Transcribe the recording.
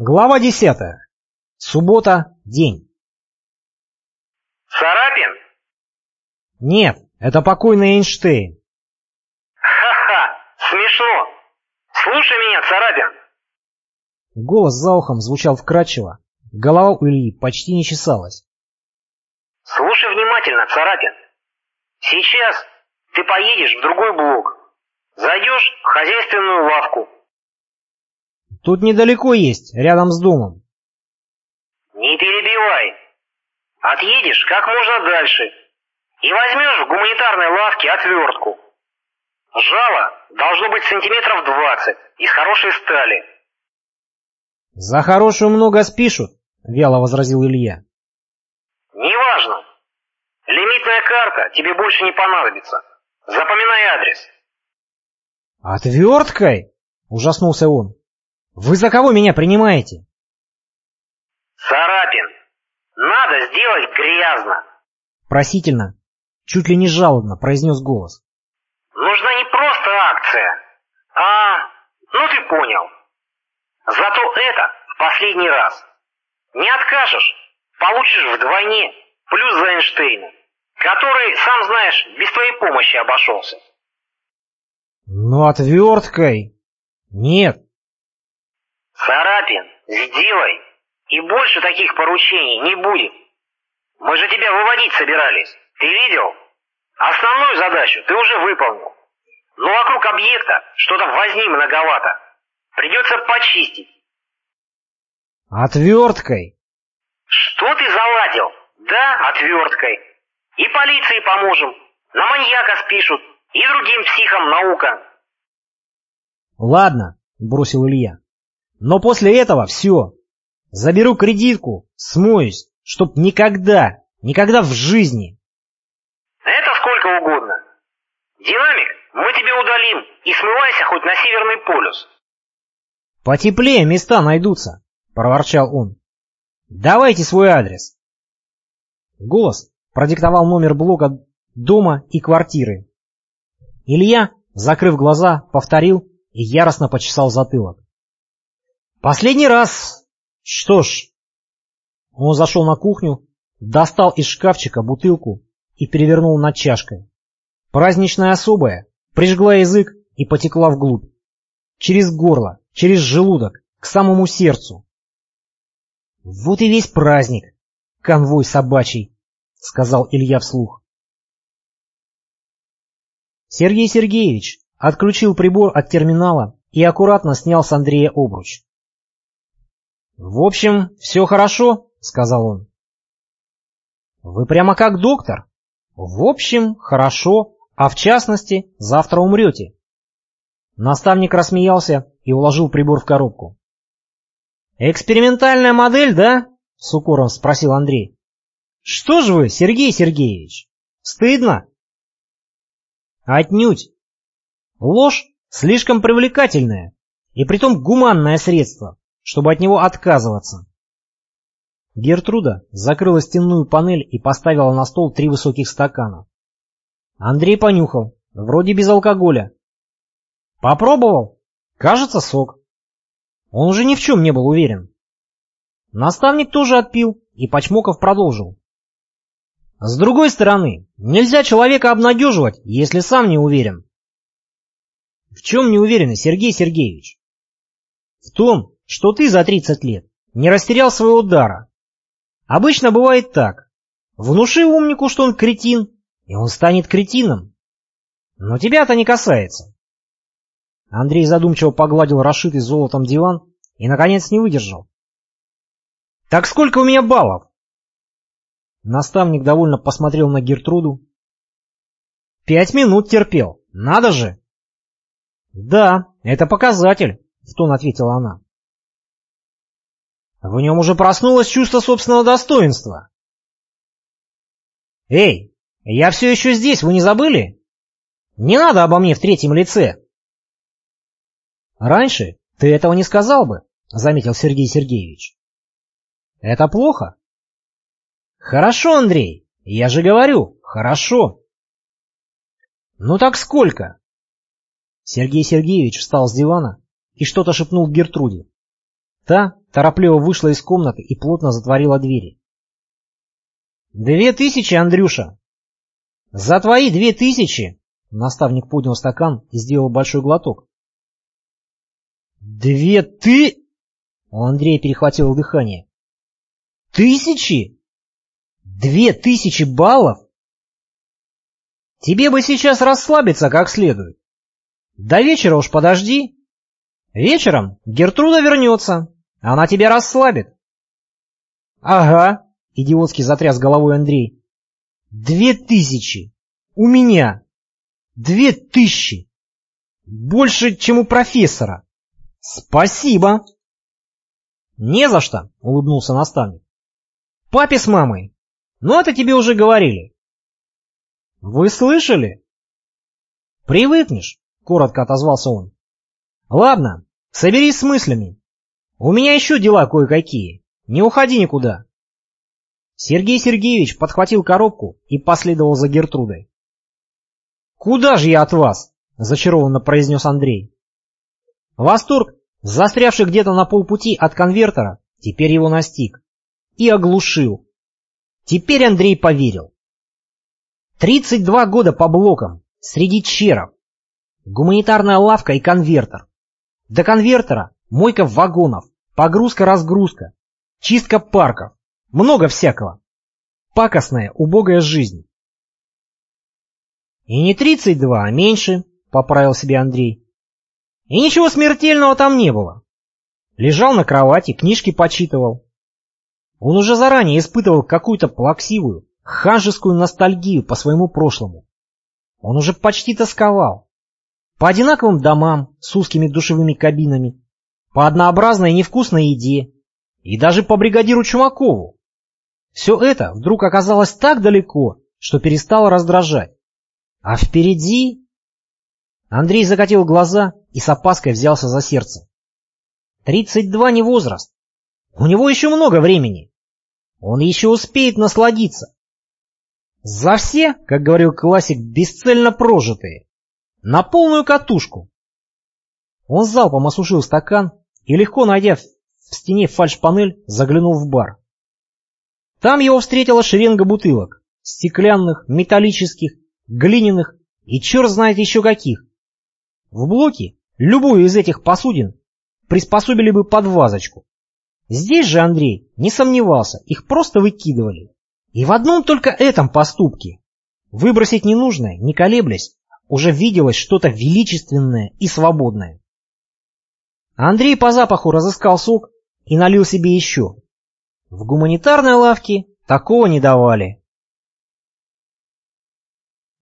Глава десятая. Суббота. День. Царапин? Нет, это покойный Эйнштейн. Ха-ха, смешно. Слушай меня, Царапин. Голос за ухом звучал вкрадчиво. Голова у Ильи почти не чесалась. Слушай внимательно, Царапин. Сейчас ты поедешь в другой блок. Зайдешь в хозяйственную лавку. Тут недалеко есть, рядом с домом. Не перебивай. Отъедешь как можно дальше. И возьмешь в гуманитарной лавке отвертку. Жало должно быть сантиметров двадцать, из хорошей стали. За хорошую много спишут, вяло возразил Илья. Неважно. Лимитная карта тебе больше не понадобится. Запоминай адрес. Отверткой? Ужаснулся он. Вы за кого меня принимаете? Царапин, надо сделать грязно. Просительно, чуть ли не жалобно произнес голос. Нужна не просто акция, а... ну ты понял. Зато это в последний раз. Не откажешь, получишь вдвойне, плюс за Эйнштейна, который, сам знаешь, без твоей помощи обошелся. Но отверткой... Нет. Царапин, сделай. И больше таких поручений не будет. Мы же тебя выводить собирались. Ты видел? Основную задачу ты уже выполнил. Но вокруг объекта что-то возни многовато. Придется почистить. Отверткой. Что ты заладил? Да, отверткой. И полиции поможем. На маньяка спишут. И другим психам наука. Ладно, бросил Илья. Но после этого все. Заберу кредитку, смоюсь, чтоб никогда, никогда в жизни. Это сколько угодно. Динамик мы тебе удалим и смывайся хоть на Северный полюс. Потеплее места найдутся, проворчал он. Давайте свой адрес. Голос продиктовал номер блока дома и квартиры. Илья, закрыв глаза, повторил и яростно почесал затылок. Последний раз. Что ж. Он зашел на кухню, достал из шкафчика бутылку и перевернул над чашкой. Праздничная особая прижгла язык и потекла вглубь. Через горло, через желудок, к самому сердцу. Вот и весь праздник, конвой собачий, сказал Илья вслух. Сергей Сергеевич отключил прибор от терминала и аккуратно снял с Андрея обруч. «В общем, все хорошо», — сказал он. «Вы прямо как доктор. В общем, хорошо, а в частности, завтра умрете». Наставник рассмеялся и уложил прибор в коробку. «Экспериментальная модель, да?» — с укором спросил Андрей. «Что же вы, Сергей Сергеевич, стыдно?» «Отнюдь. Ложь слишком привлекательное и притом гуманное средство, чтобы от него отказываться. Гертруда закрыла стенную панель и поставила на стол три высоких стакана. Андрей понюхал, вроде без алкоголя. Попробовал, кажется, сок. Он уже ни в чем не был уверен. Наставник тоже отпил, и Почмоков продолжил. С другой стороны, нельзя человека обнадеживать, если сам не уверен. В чем не уверены, Сергей Сергеевич? В том, что ты за 30 лет не растерял своего дара. Обычно бывает так. Внуши умнику, что он кретин, и он станет кретином. Но тебя-то не касается. Андрей задумчиво погладил расшитый золотом диван и, наконец, не выдержал. «Так сколько у меня баллов?» Наставник довольно посмотрел на Гертруду. «Пять минут терпел. Надо же!» «Да, это показатель», — в тон ответила она. В нем уже проснулось чувство собственного достоинства. «Эй, я все еще здесь, вы не забыли? Не надо обо мне в третьем лице!» «Раньше ты этого не сказал бы», — заметил Сергей Сергеевич. «Это плохо?» «Хорошо, Андрей, я же говорю, хорошо». «Ну так сколько?» Сергей Сергеевич встал с дивана и что-то шепнул Гертруде. Та торопливо вышла из комнаты и плотно затворила двери. «Две тысячи, Андрюша!» «За твои две тысячи!» Наставник поднял стакан и сделал большой глоток. «Две ты...» У Андрея перехватило дыхание. «Тысячи? Две тысячи баллов? Тебе бы сейчас расслабиться как следует. До вечера уж подожди. Вечером Гертруда вернется, она тебя расслабит». «Ага», — идиотски затряс головой Андрей. «Две тысячи! У меня! Две тысячи! Больше, чем у профессора!» «Спасибо!» «Не за что!» — улыбнулся наставник. «Папе с мамой! Ну, это тебе уже говорили!» «Вы слышали?» «Привыкнешь!» — коротко отозвался он. «Ладно, соберись с мыслями. У меня еще дела кое-какие. Не уходи никуда!» Сергей Сергеевич подхватил коробку и последовал за Гертрудой. «Куда же я от вас?» — зачарованно произнес Андрей. Восторг, застрявший где-то на полпути от конвертера, теперь его настиг и оглушил. Теперь Андрей поверил. 32 года по блокам, среди черов. Гуманитарная лавка и конвертер. До конвертера мойка вагонов, погрузка-разгрузка, чистка парков, много всякого. Пакостная, убогая жизнь. И не 32, а меньше, поправил себе Андрей. И ничего смертельного там не было. Лежал на кровати, книжки почитывал. Он уже заранее испытывал какую-то плаксивую, ханжескую ностальгию по своему прошлому. Он уже почти тосковал. По одинаковым домам с узкими душевыми кабинами, по однообразной невкусной еде и даже по бригадиру Чумакову. Все это вдруг оказалось так далеко, что перестало раздражать. А впереди... Андрей закатил глаза и с опаской взялся за сердце. Тридцать два не возраст. У него еще много времени. Он еще успеет насладиться. За все, как говорил классик, бесцельно прожитые. На полную катушку. Он залпом осушил стакан и, легко найдя в стене фальш-панель, заглянул в бар. Там его встретила шеренга бутылок. Стеклянных, металлических, глиняных и черт знает еще каких. В блоке любую из этих посудин приспособили бы под вазочку. Здесь же Андрей не сомневался, их просто выкидывали. И в одном только этом поступке выбросить ненужное, не колеблясь, уже виделось что-то величественное и свободное. Андрей по запаху разыскал сок и налил себе еще. В гуманитарной лавке такого не давали.